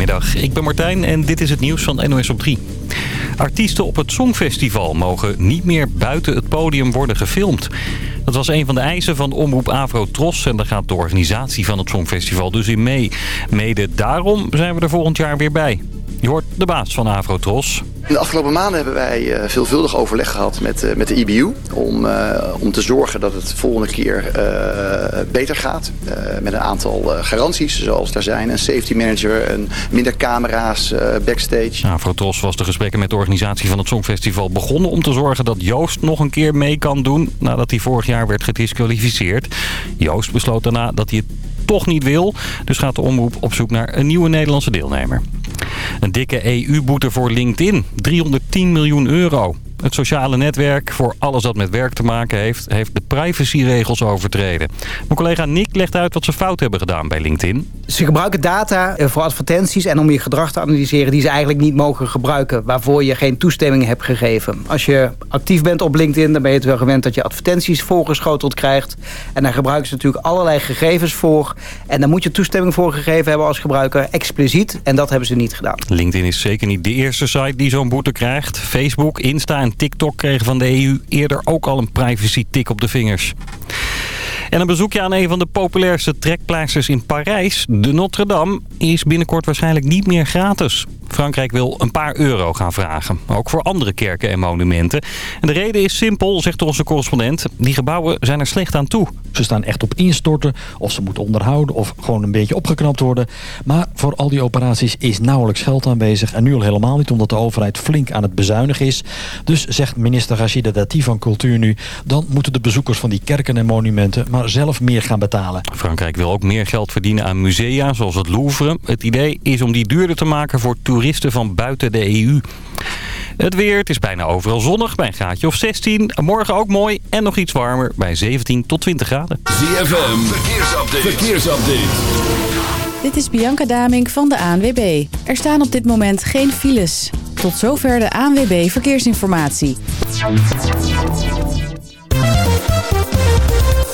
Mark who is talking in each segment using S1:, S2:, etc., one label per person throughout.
S1: Goedemiddag, ik ben Martijn en dit is het nieuws van NOS op 3. Artiesten op het Songfestival mogen niet meer buiten het podium worden gefilmd. Dat was een van de eisen van Omroep Avro Tros en daar gaat de organisatie van het Songfestival dus in mee. Mede daarom zijn we er volgend jaar weer bij. Je hoort de baas van Avrotros.
S2: In de afgelopen maanden hebben wij uh, veelvuldig overleg gehad met, uh, met de IBU. Om, uh, om te zorgen dat het volgende keer beter gaat. met een aantal garanties zoals daar zijn. Een safety manager, een minder camera's backstage.
S1: Avrotros was de gesprekken met de organisatie van het Songfestival begonnen... om te zorgen dat Joost nog een keer mee kan doen... nadat hij vorig jaar werd gedisqualificeerd. Joost besloot daarna dat hij het toch niet wil. Dus gaat de omroep op zoek naar een nieuwe Nederlandse deelnemer. Een dikke EU-boete voor LinkedIn. 310 miljoen euro. Het sociale netwerk voor alles dat met werk te maken heeft... heeft de privacyregels overtreden. Mijn collega Nick legt uit wat ze fout hebben gedaan bij LinkedIn.
S3: Ze gebruiken data eh, voor advertenties en om je gedrag te analyseren... die ze eigenlijk niet mogen gebruiken, waarvoor je geen toestemming hebt gegeven. Als je actief bent op LinkedIn, dan ben je het wel gewend dat je advertenties voorgeschoteld krijgt. En daar gebruiken ze natuurlijk allerlei gegevens voor. En daar moet je toestemming voor gegeven hebben als gebruiker, expliciet. En dat hebben ze niet gedaan.
S1: LinkedIn is zeker niet de eerste site die zo'n boete krijgt. Facebook, Insta en TikTok kregen van de EU eerder ook al een privacy-tik op de vingers. En een bezoekje aan een van de populairste trekpleisters in Parijs, de Notre Dame, is binnenkort waarschijnlijk niet meer gratis. Frankrijk wil een paar euro gaan vragen. Ook voor andere kerken en monumenten. En de reden is simpel, zegt onze correspondent. Die gebouwen zijn er slecht aan toe.
S4: Ze staan echt op instorten, of ze moeten onderhouden... of gewoon een beetje opgeknapt worden. Maar voor al die operaties is nauwelijks geld aanwezig. En nu al helemaal niet, omdat de overheid flink aan het bezuinigen is. Dus zegt minister Rachida Dati van Cultuur nu... dan moeten de bezoekers van die kerken en monumenten... maar zelf meer gaan betalen.
S1: Frankrijk wil ook meer geld verdienen aan musea, zoals het Louvre. Het idee is om die duurder te maken voor toeristen van buiten de EU. Het weer, het is bijna overal zonnig bij een graadje of 16. Morgen ook mooi en nog iets warmer bij 17 tot 20 graden.
S5: ZFM, verkeersupdate. verkeersupdate.
S6: Dit is Bianca Daming van de ANWB. Er staan op dit moment geen files. Tot zover de ANWB Verkeersinformatie.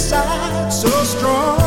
S7: inside so strong.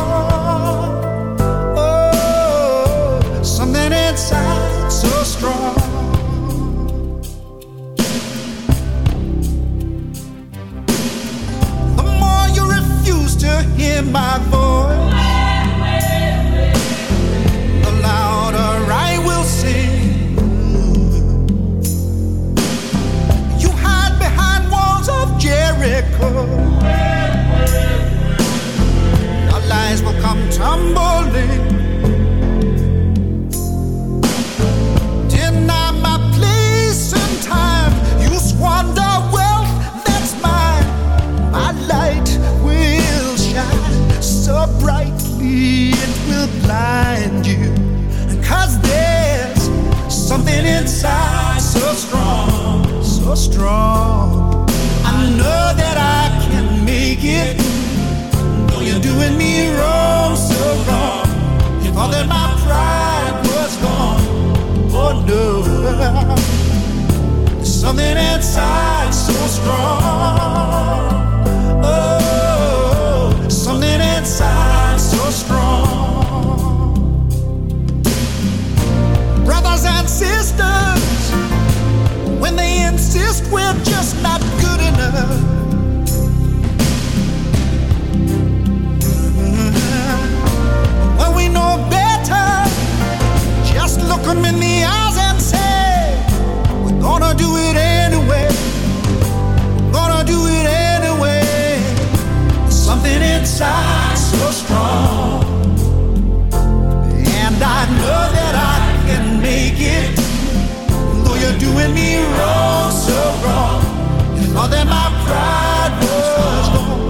S7: that my pride was gone.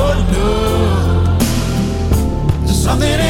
S7: Oh no, there's something.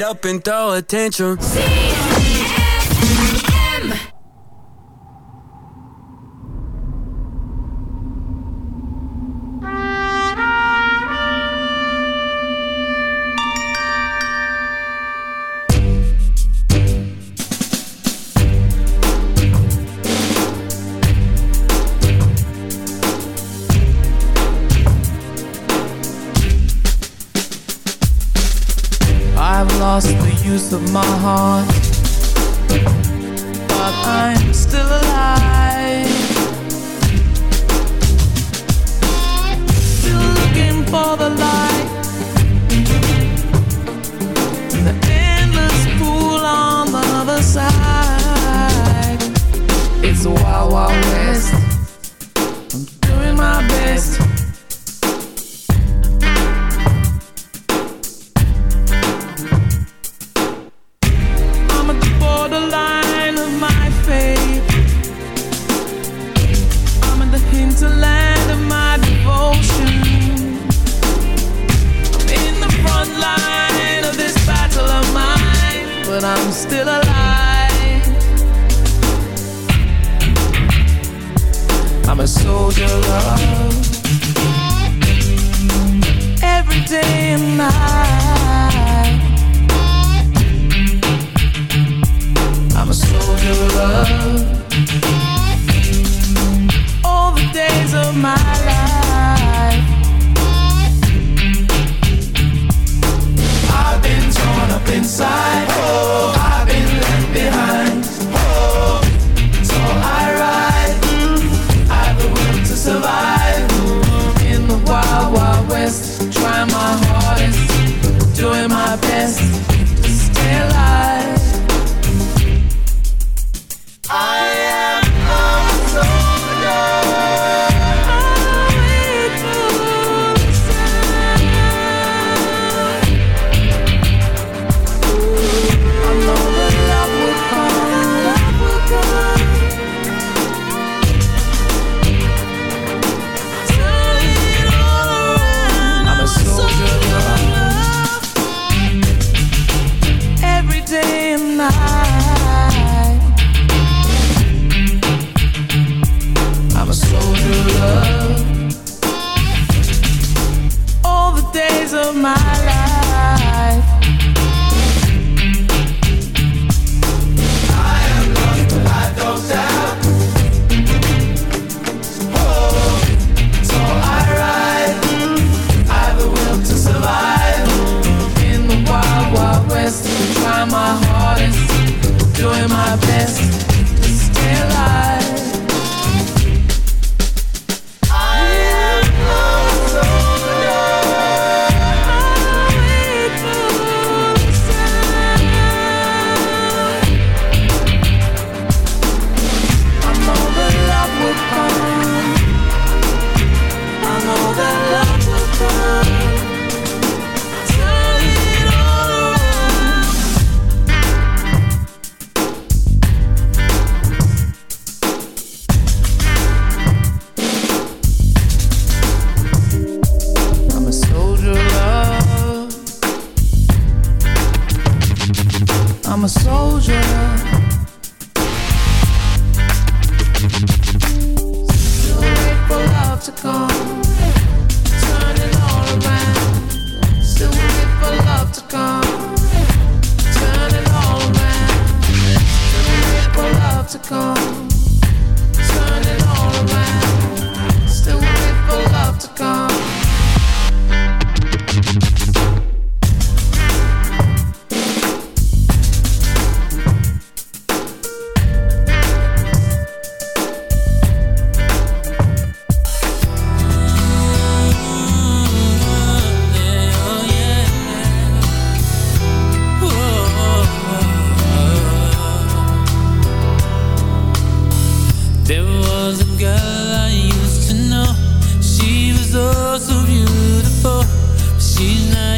S8: it up and throw attention.
S9: Use of my heart, but I'm still alive. Still looking for the light in the endless pool on the other side. It's a wild, wild west. I'm doing my best.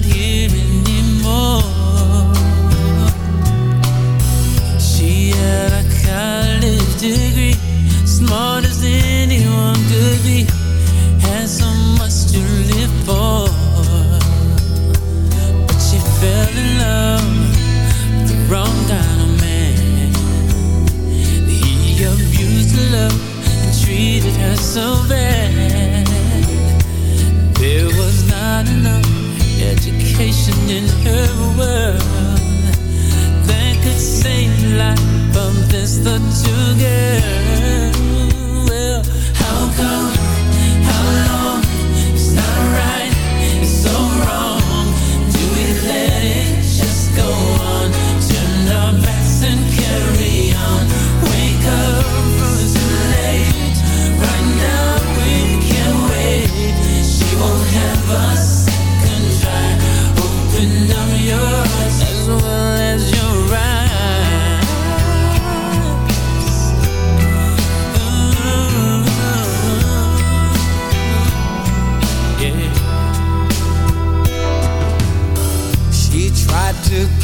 S10: Here anymore. She had a college degree, smart as anyone could be. Had so much to live for. But she fell in love with the wrong kind of man. He abused her love and treated her so bad. There was not enough education in her world that could save life from this little girl. Well,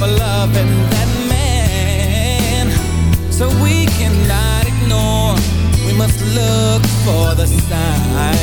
S11: for loving that man. So we cannot ignore, we must look for the signs.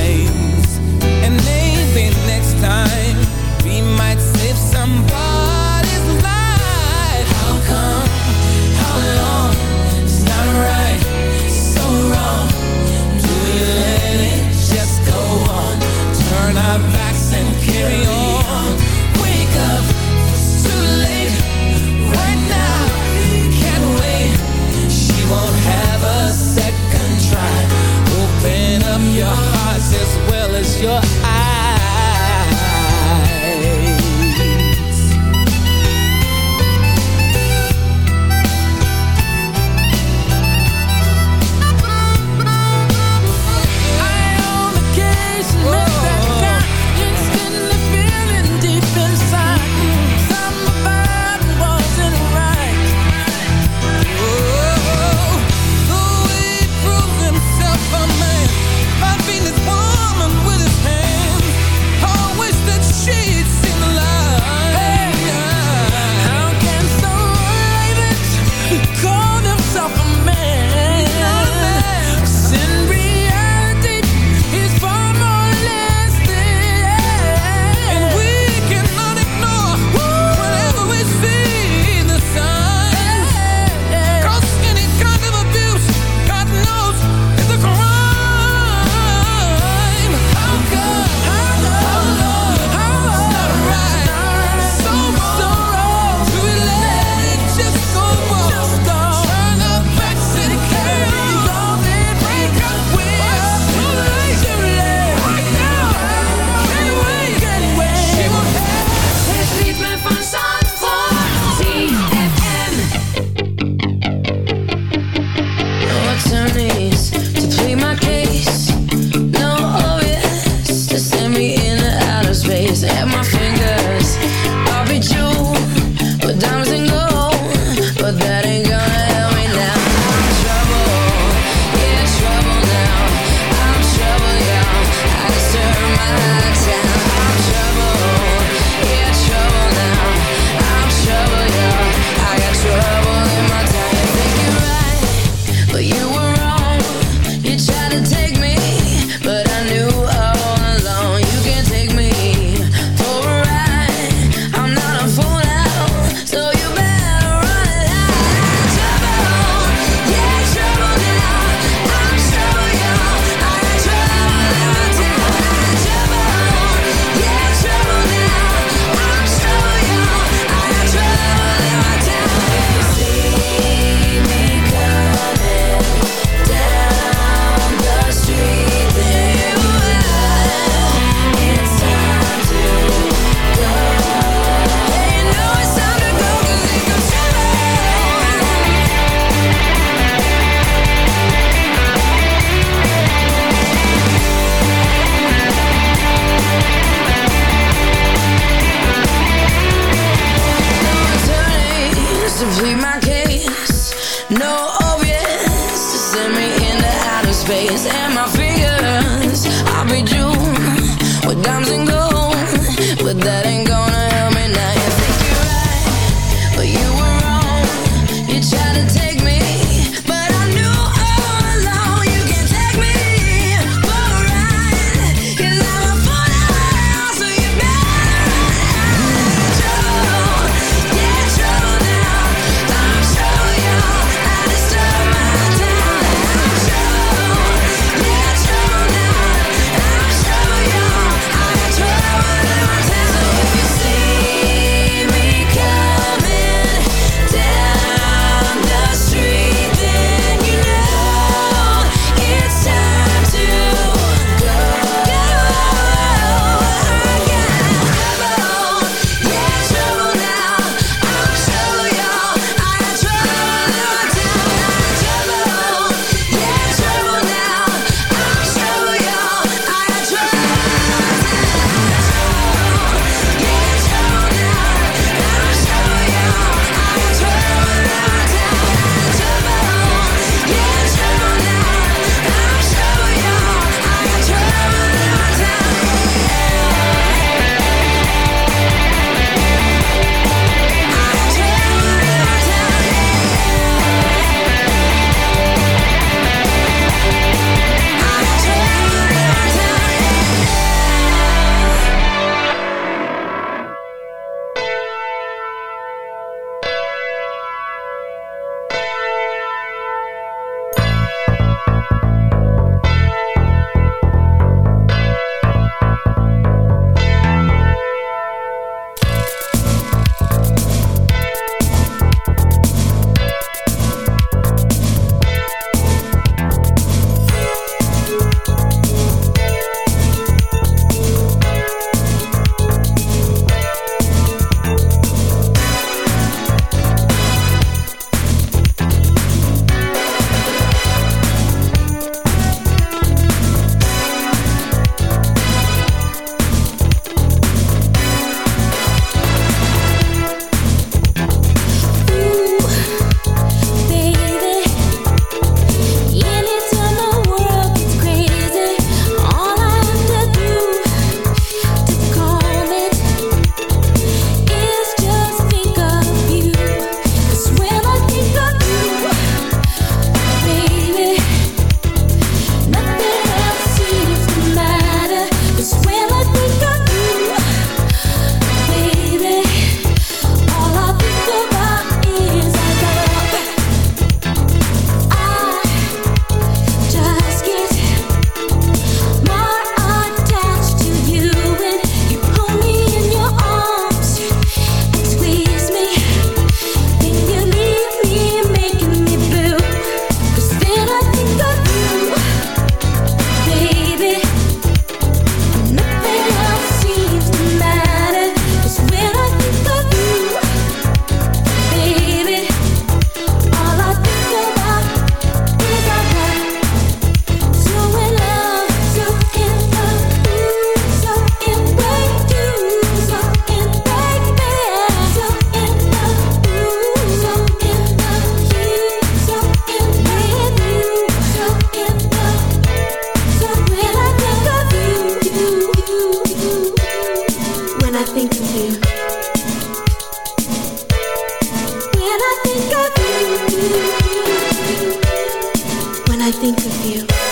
S12: Think
S13: of you.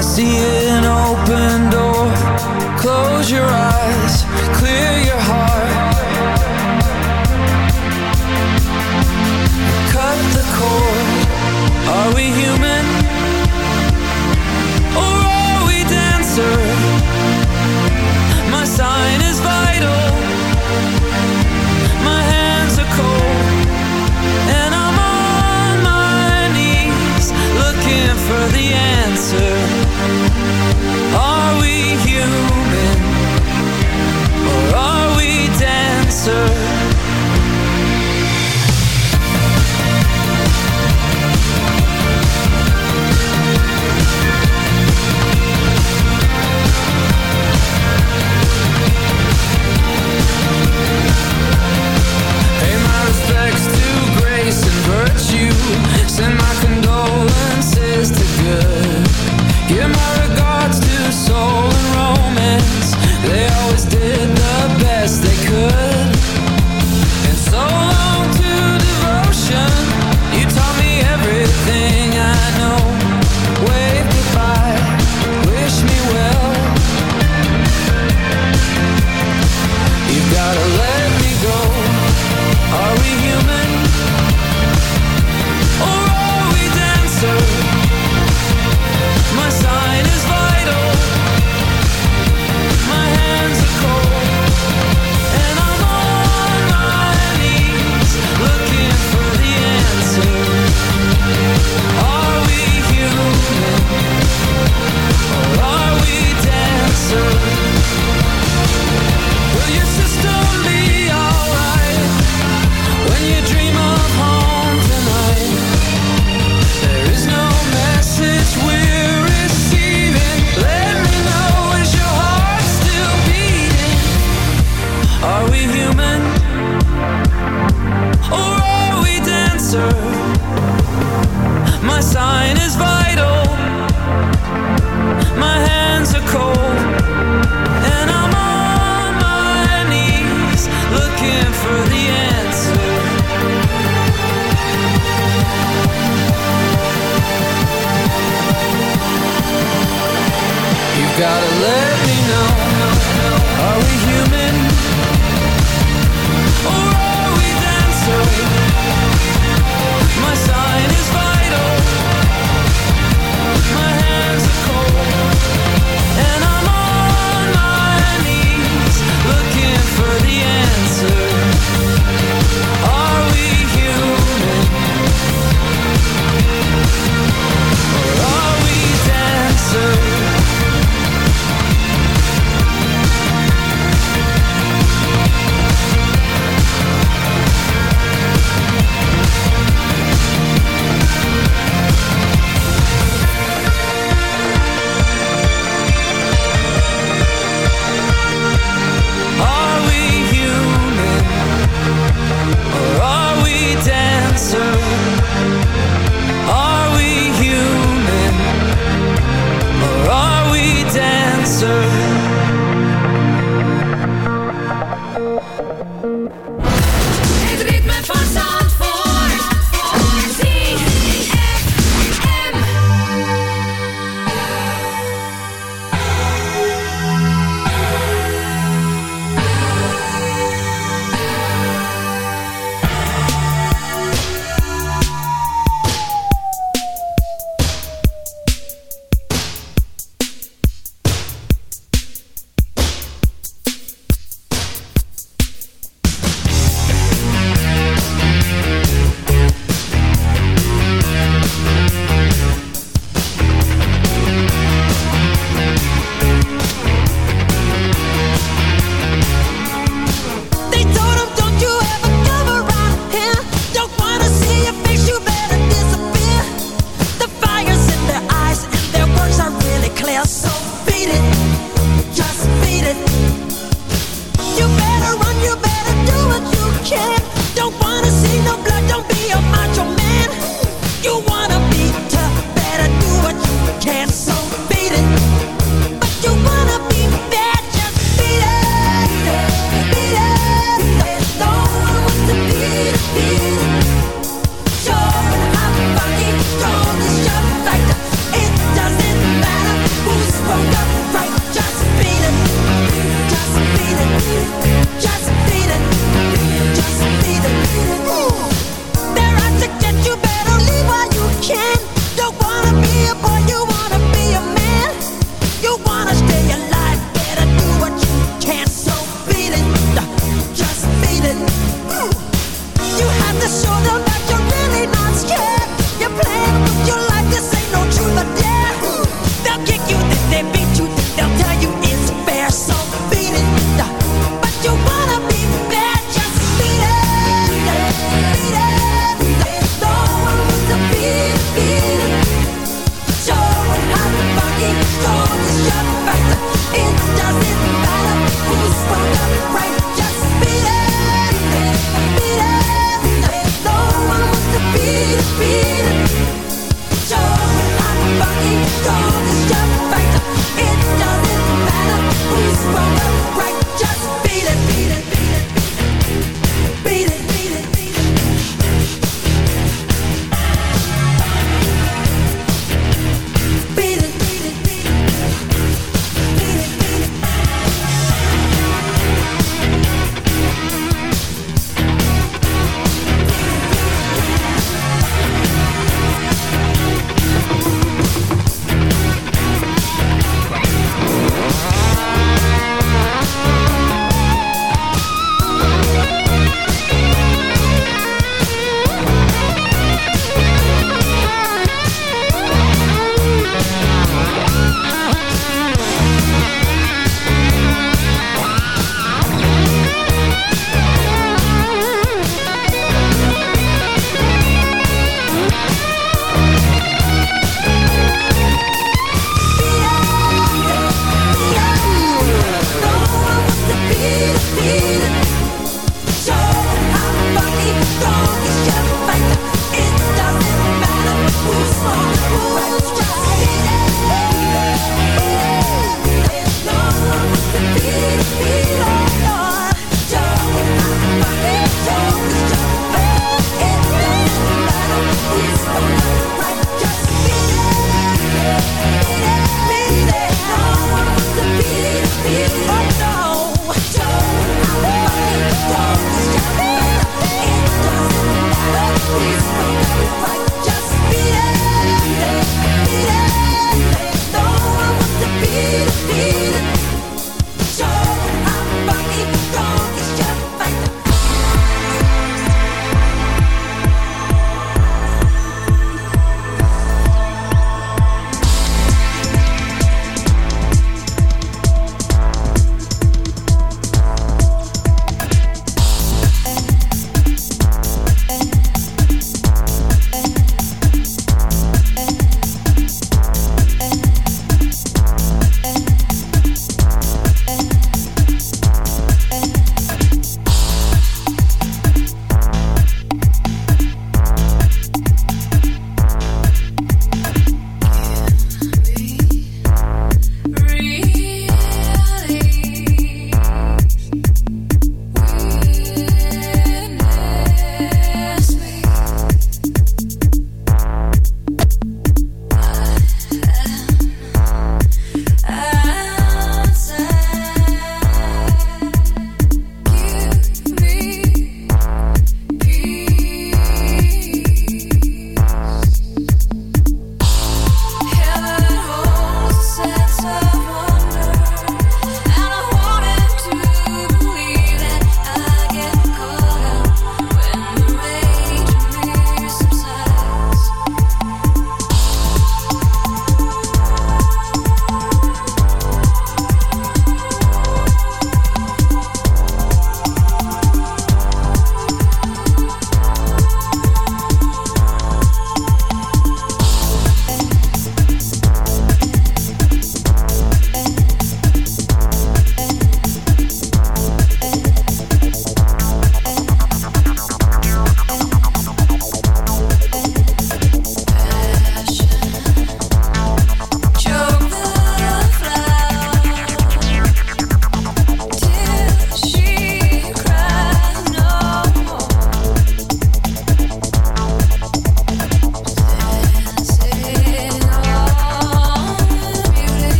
S13: I
S14: see an dancer?